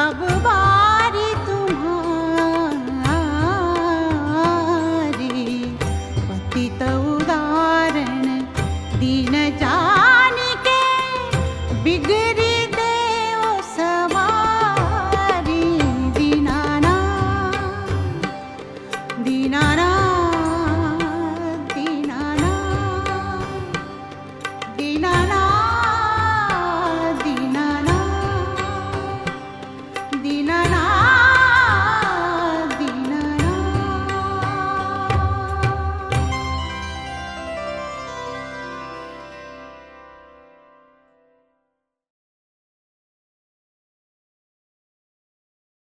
I will be all.